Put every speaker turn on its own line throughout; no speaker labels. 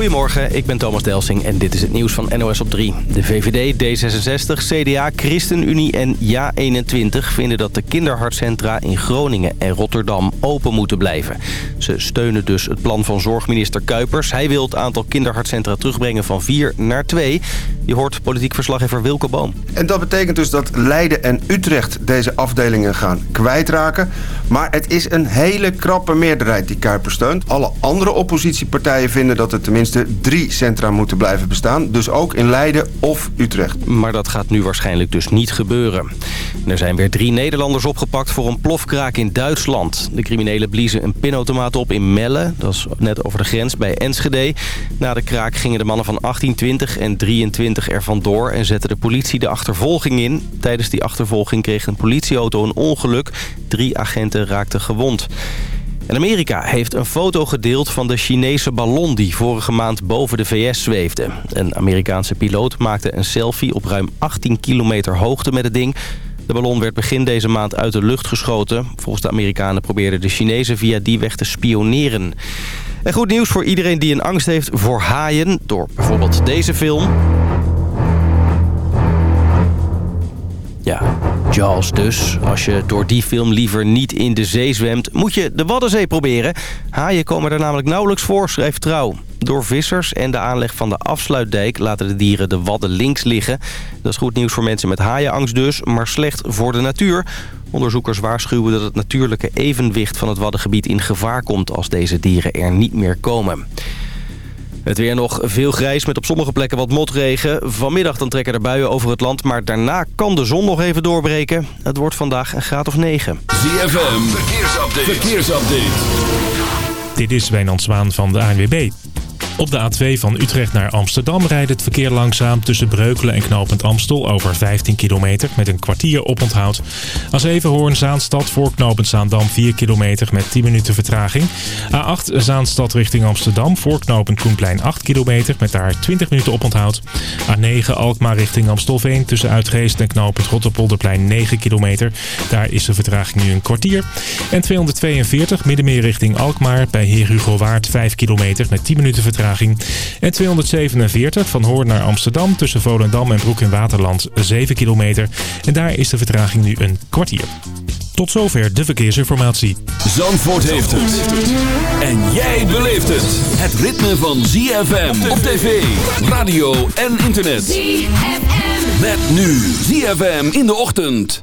Goedemorgen, ik ben Thomas Delsing en dit is het nieuws van NOS op 3. De VVD, D66, CDA, ChristenUnie en Ja21 vinden dat de kinderhartcentra in Groningen en Rotterdam open moeten blijven. Ze steunen dus het plan van zorgminister Kuipers. Hij wil het aantal kinderhartcentra terugbrengen van 4 naar 2. Je hoort politiek verslaggever Wilke Boom.
En dat betekent dus dat Leiden en Utrecht deze afdelingen gaan kwijtraken. Maar het is een hele krappe meerderheid die Kuipers steunt. Alle andere oppositiepartijen vinden dat er tenminste drie centra moeten blijven bestaan. Dus ook in Leiden of Utrecht.
Maar dat gaat nu waarschijnlijk dus niet gebeuren. Er zijn weer drie Nederlanders opgepakt voor een plofkraak in Duitsland. De criminelen bliezen een pinautomaat op in Melle. Dat is net over de grens bij Enschede. Na de kraak gingen de mannen van 18, 20 en 23 er vandoor... en zette de politie de achtervolging in. Tijdens die achtervolging kreeg een politieauto een ongeluk. Drie agenten raakten gewond. En Amerika heeft een foto gedeeld van de Chinese ballon die vorige maand boven de VS zweefde. Een Amerikaanse piloot maakte een selfie op ruim 18 kilometer hoogte met het ding. De ballon werd begin deze maand uit de lucht geschoten. Volgens de Amerikanen probeerden de Chinezen via die weg te spioneren. En goed nieuws voor iedereen die een angst heeft voor haaien... door bijvoorbeeld deze film... Ja, Jaws dus. Als je door die film liever niet in de zee zwemt... moet je de Waddenzee proberen. Haaien komen er namelijk nauwelijks voor, schrijft Trouw. Door vissers en de aanleg van de afsluitdijk... laten de dieren de wadden links liggen. Dat is goed nieuws voor mensen met haaienangst dus... maar slecht voor de natuur. Onderzoekers waarschuwen dat het natuurlijke evenwicht van het Waddengebied in gevaar komt... als deze dieren er niet meer komen. Het weer nog veel grijs met op sommige plekken wat motregen. Vanmiddag dan trekken er buien over het land, maar daarna kan de zon nog even doorbreken. Het wordt vandaag een graad of 9.
ZFM, verkeersupdate. verkeersupdate.
Dit is Wijnand Zwaan van de ANWB. Op de A2 van Utrecht naar Amsterdam rijdt het verkeer langzaam tussen Breukelen en Knopend Amstel over 15 kilometer met een kwartier oponthoud. A7 Hoorn Zaanstad voor Knopend Zaandam 4 kilometer met 10 minuten vertraging. A8 Zaanstad richting Amsterdam voor Knopend Koenplein 8 kilometer met daar 20 minuten oponthoud. A9 Alkmaar richting Amstelveen tussen Uitgeest en Knopend Rotterpolderplein 9 kilometer. Daar is de vertraging nu een kwartier. En 242 Middenmeer richting Alkmaar bij Heer Hugo Waard 5 kilometer met 10 minuten vertraging. En 247 van Hoorn naar Amsterdam tussen Volendam en Broek in Waterland 7 kilometer. En daar is de vertraging nu een kwartier. Tot zover de verkeersinformatie.
Zandvoort heeft het. En jij beleeft het. Het ritme van ZFM op tv, radio en internet. ZFM. Met nu ZFM in de ochtend.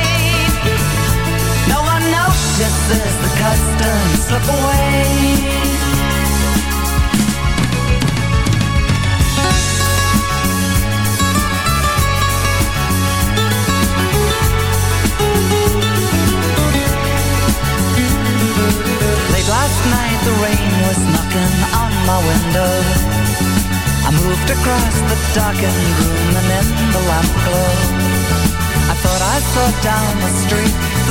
no one notices the customs slip away. Last night the rain was knocking on my window. I moved across the darkened room and in the lamp glow. I thought I saw down the street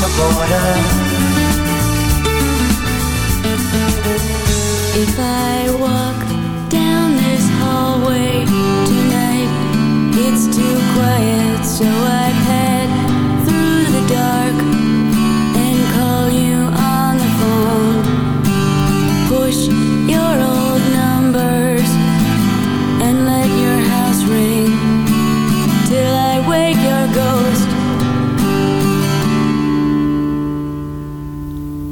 the border.
If I walk down this hallway tonight, it's too quiet, so I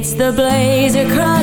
It's the
blazer cry.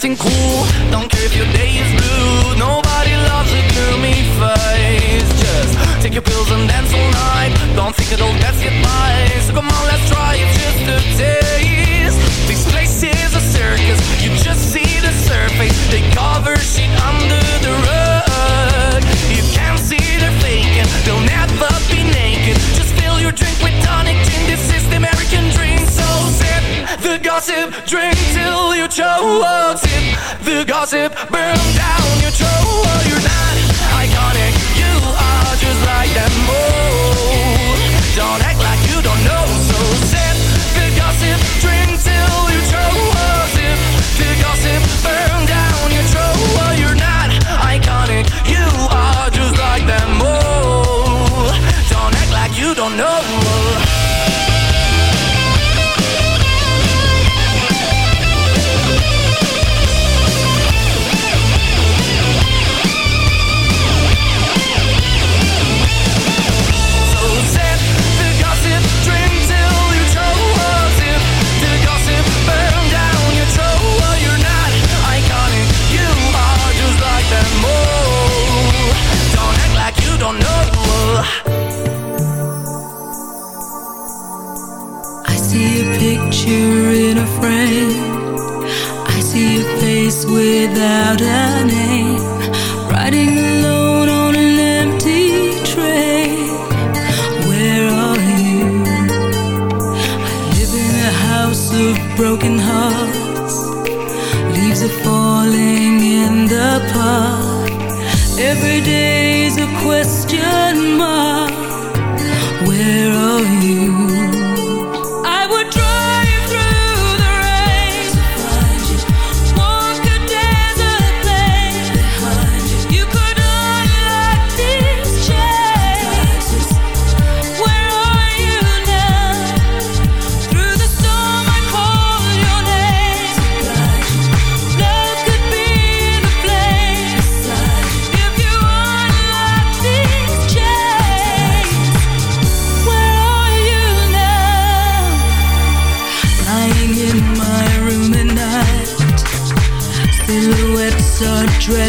Don't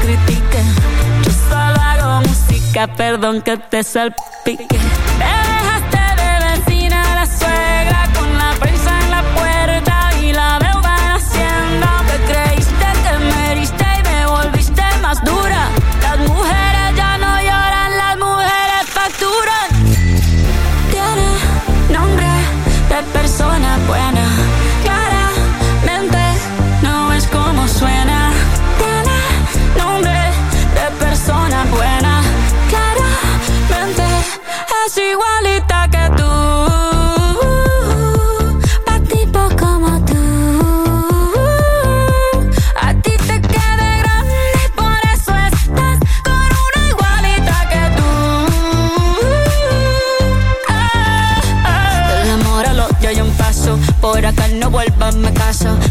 critique. Yo solo hago música, perdón que te salpique.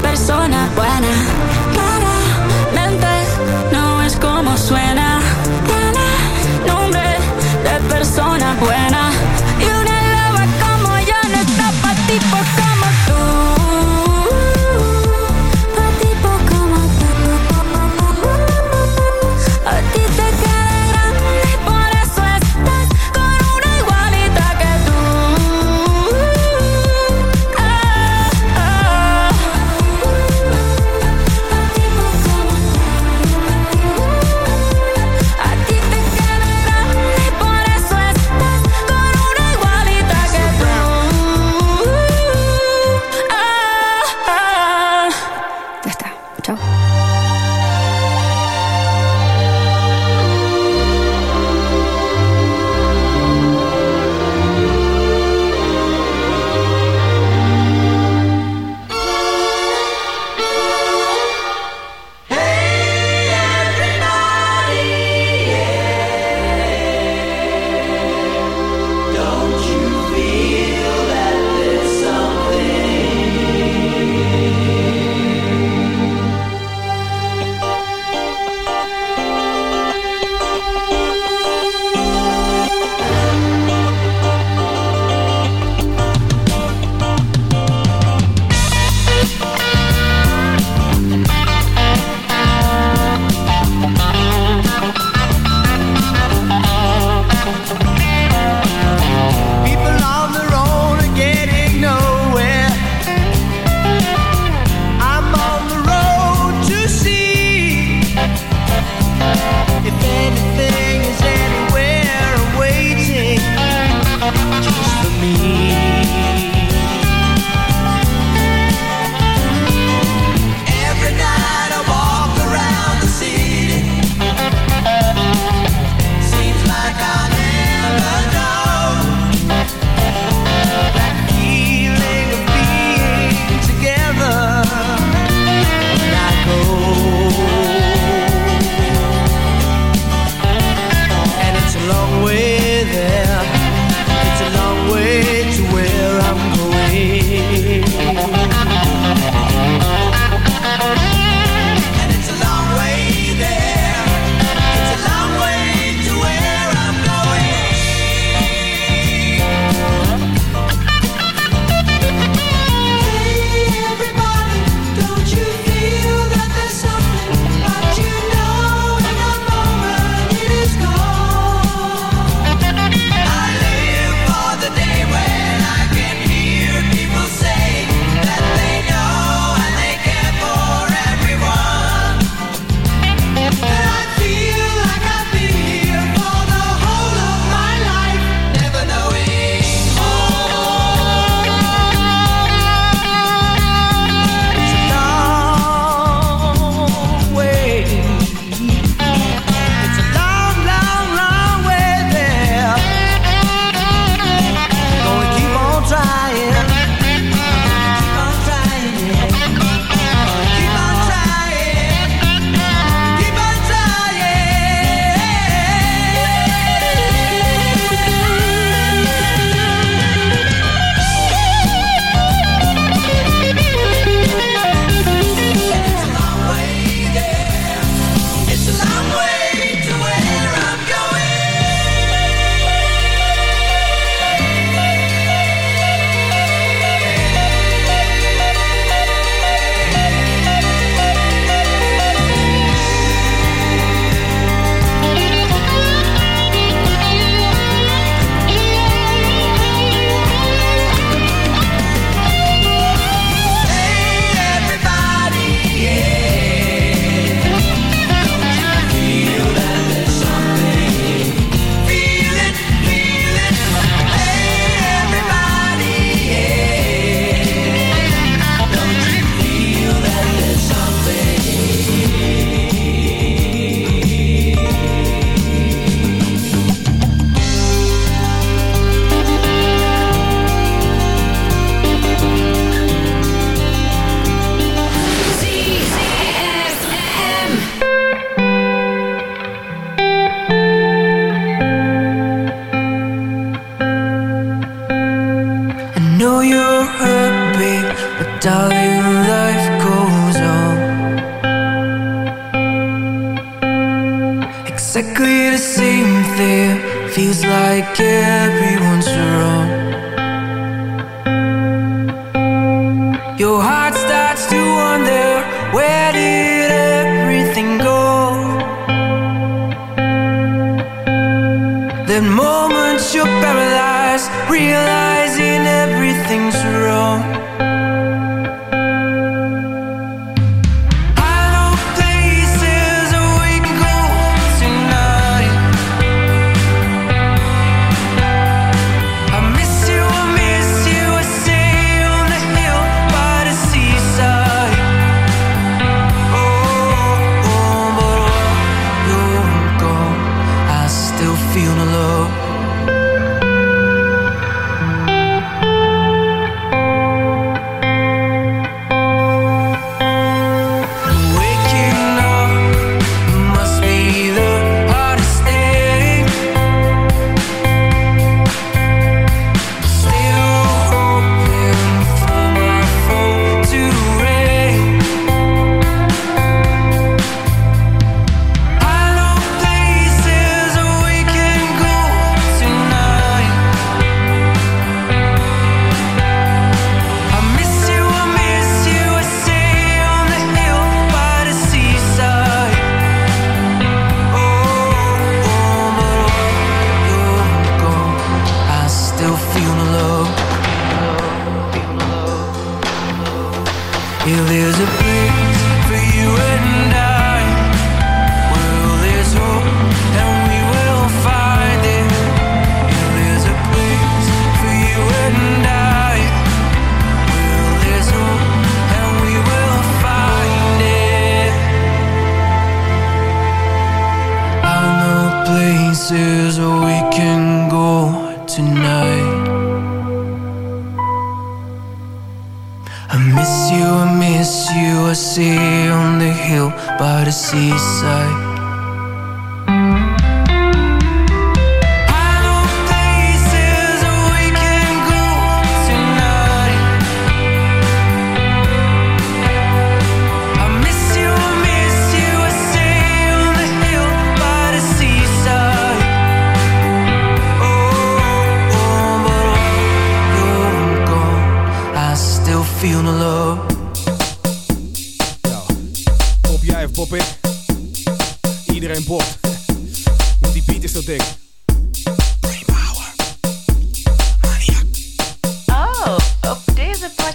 persona buena.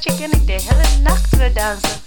Potje ken ik de hele nacht weer dansen.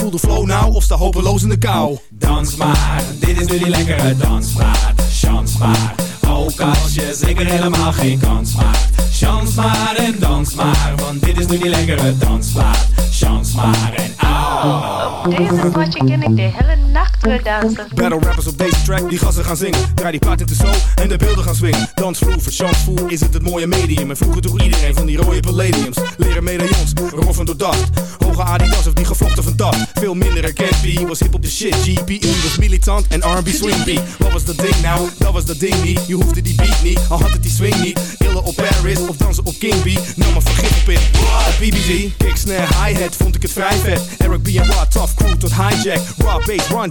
Voel de flow nou of sta hopeloos in de kou.
Dans maar, dit is nu die lekkere dansmaat. Chans maar, ook als je zeker helemaal geen kans maakt. Chans maar en dans maar, want dit is nu die lekkere dansplaat. Chans maar en au.
Op deze potje ken ik de hele nacht
Battle rappers op deze track, die gassen gaan zingen. Draai die paard in de zo en de beelden gaan swingen. Dansvloer, voor chansvoer is het het mooie medium. En vroeger droeg iedereen van die rode palladiums. Leren medaillons, roffen door dacht. Hoge Adidas of die gevlochten van dag. Veel minder herkend, B was hip op de shit. GPE was militant en R&B swing beat. Wat was dat ding nou? Dat was dat ding niet. Je hoefde die beat niet, al had het die swing niet. Illen op Paris of dansen op King B. Nou maar vergif op in. BBG, kick, snare, hi-hat vond ik het vrij vet. Eric B en Rod, tough crew tot hijack. Raw bass, Run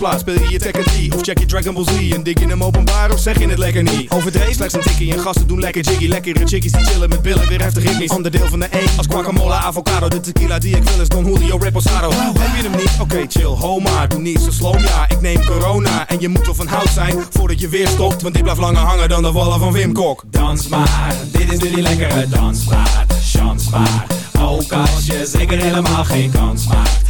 Dansplaats. Speel je je Tekken 3 of check je Dragon Ball Z. En dik je hem openbaar of zeg je het lekker niet? Overdreven slechts een tikkie en gasten doen lekker jiggy. Lekkere chickies die chillen met billen, weer heftig ritmisch. Onderdeel van de E als guacamole, avocado. De tequila die ik wil is Don Julio Reposado. Heb je hem niet? Oké, chill, ho maar. Doe niet zo slow, ja. Ik neem corona en je moet wel van hout zijn voordat je weer stopt. Want dit blijft langer hangen dan de wallen van Wim Kok.
Dans maar, dit is nu die lekkere dansplaat. Chance maar, ook als je zeker helemaal geen kans maakt.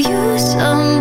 that I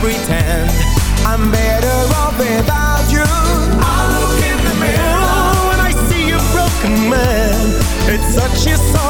pretend I'm better off without you. I look in the mirror and I see a broken man. It's such a sorry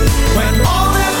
when all that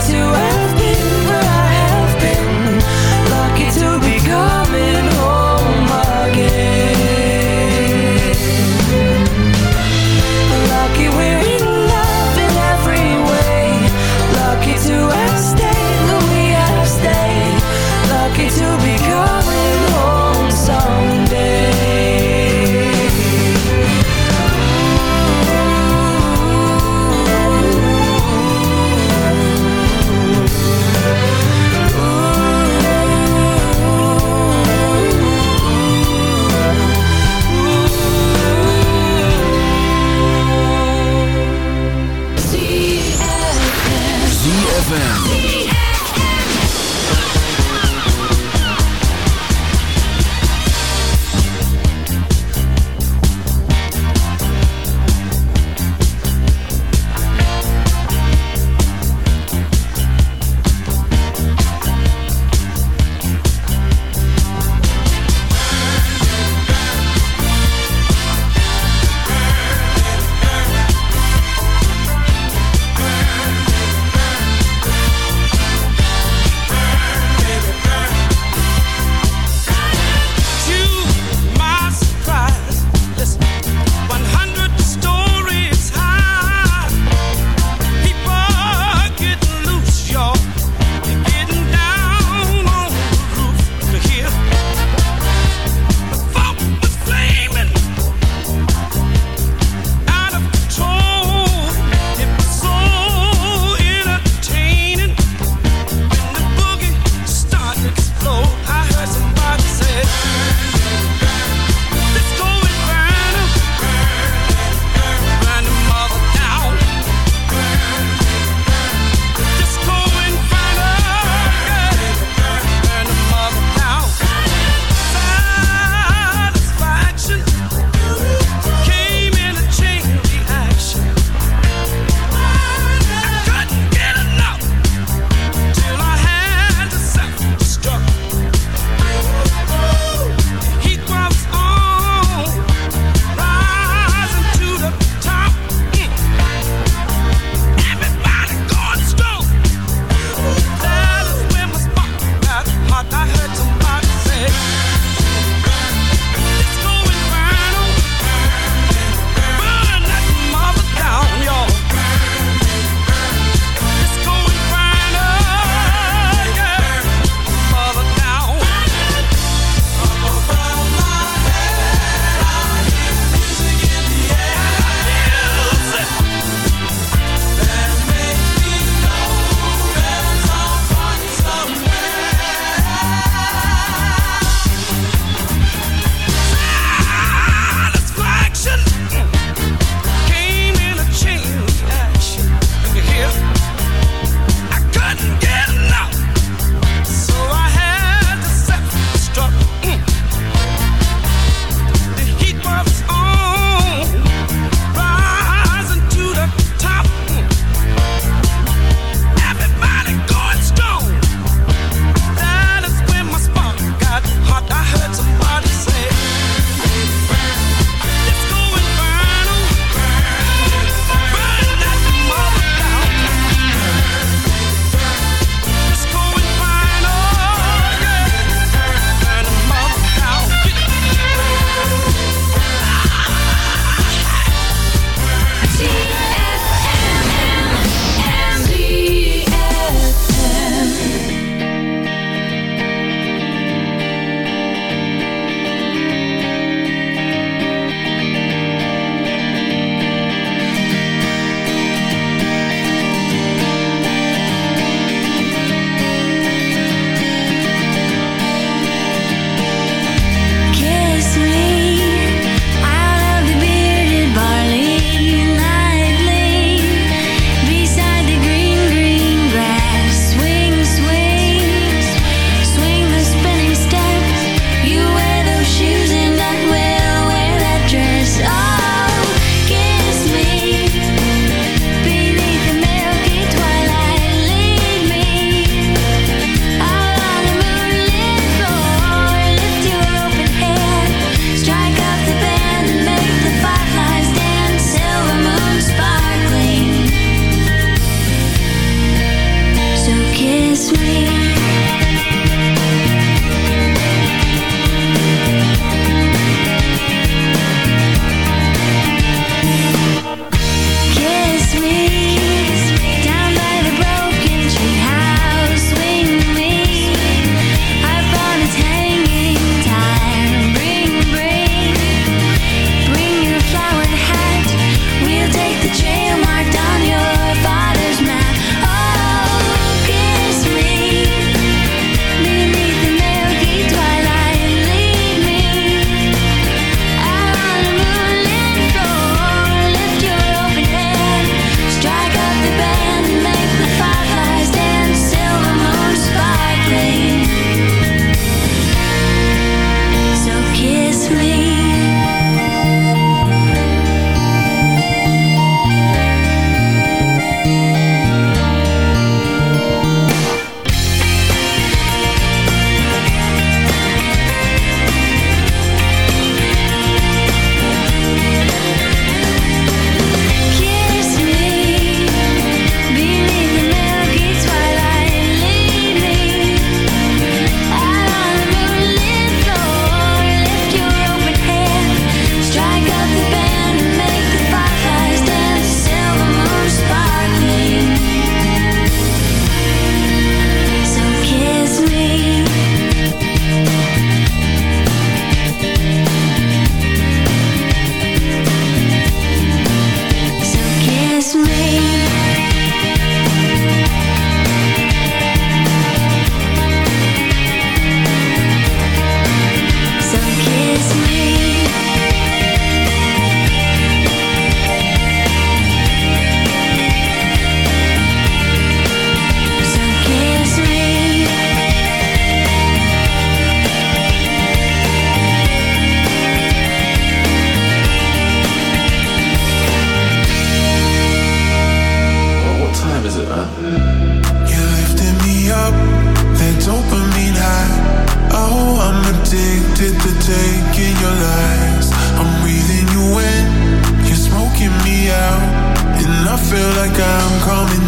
to have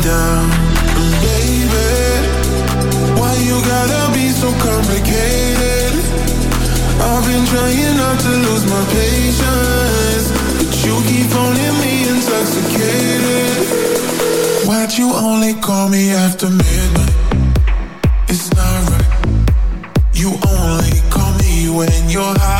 down. Baby, why you gotta be so complicated? I've been trying not to lose my patience, but you keep phoning me intoxicated. Why'd you only call me after midnight? It's not right. You only call me when you're high.